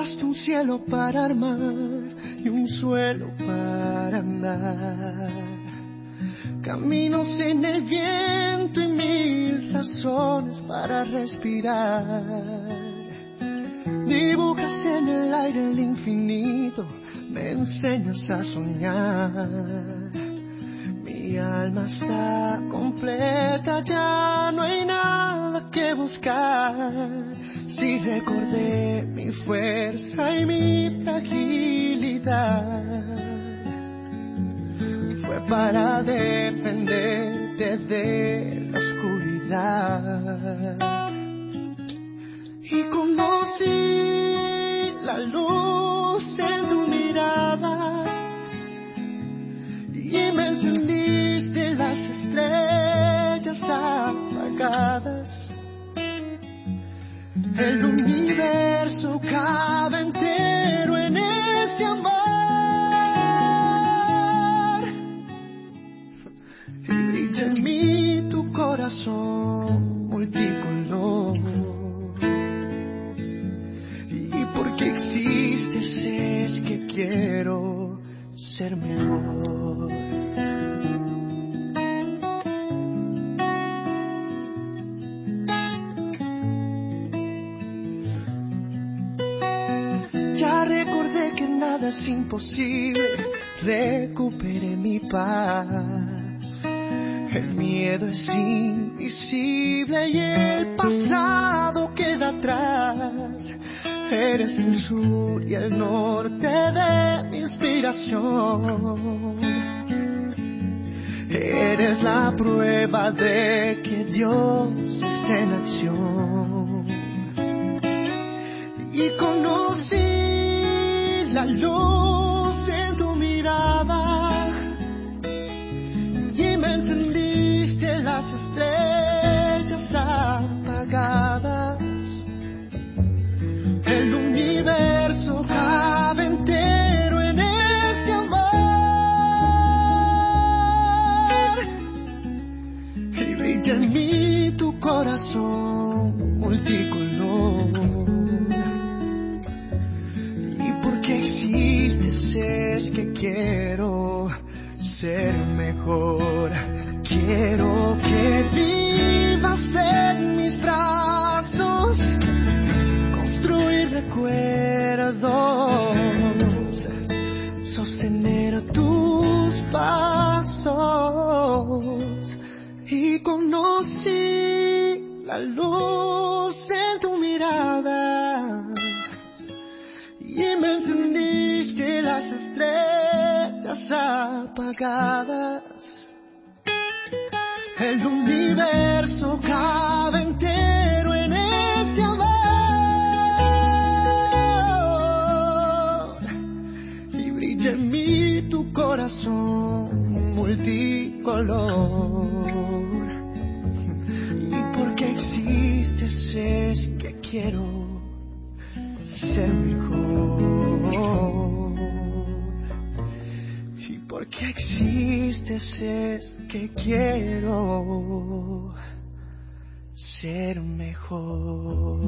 un cielo para armar y un suelo para andar. Caminos en el viento y mil razones para respirar. Dibujas en el aire el infinito, me enseñas a soñar. Mi alma está completa, ya recordé mi fuerza y mi fragilidad. Fue para defenderte de la oscuridad. Y conocí la luz en tu mirada y me encendiste las estrellas apagadas el universo cabe entero en este amor. Y en mí tu corazón multicolor. Y porque existes es que quiero ser mejor. Es imposible, recuperé mi paz. El miedo es invisible y el pasado queda atrás. Eres el sur y el norte de mi inspiración. Eres la prueba de que Dios está en acción. Y conocí la luz en tu mirada. Y me encendiste las estrellas apagadas. El universo cabe entero en este amor. Y brilla en mí tu corazón ser mejor. Quiero que vivas en mis brazos, construir recuerdos, sostener tus pasos y conocí la luz en tu mirada y me encendiste las estrellas apagadas. El universo cabe entero en este amor y brilla en mí tu corazón multicolor. Y porque existes es que quiero porque existes es que quiero ser mejor.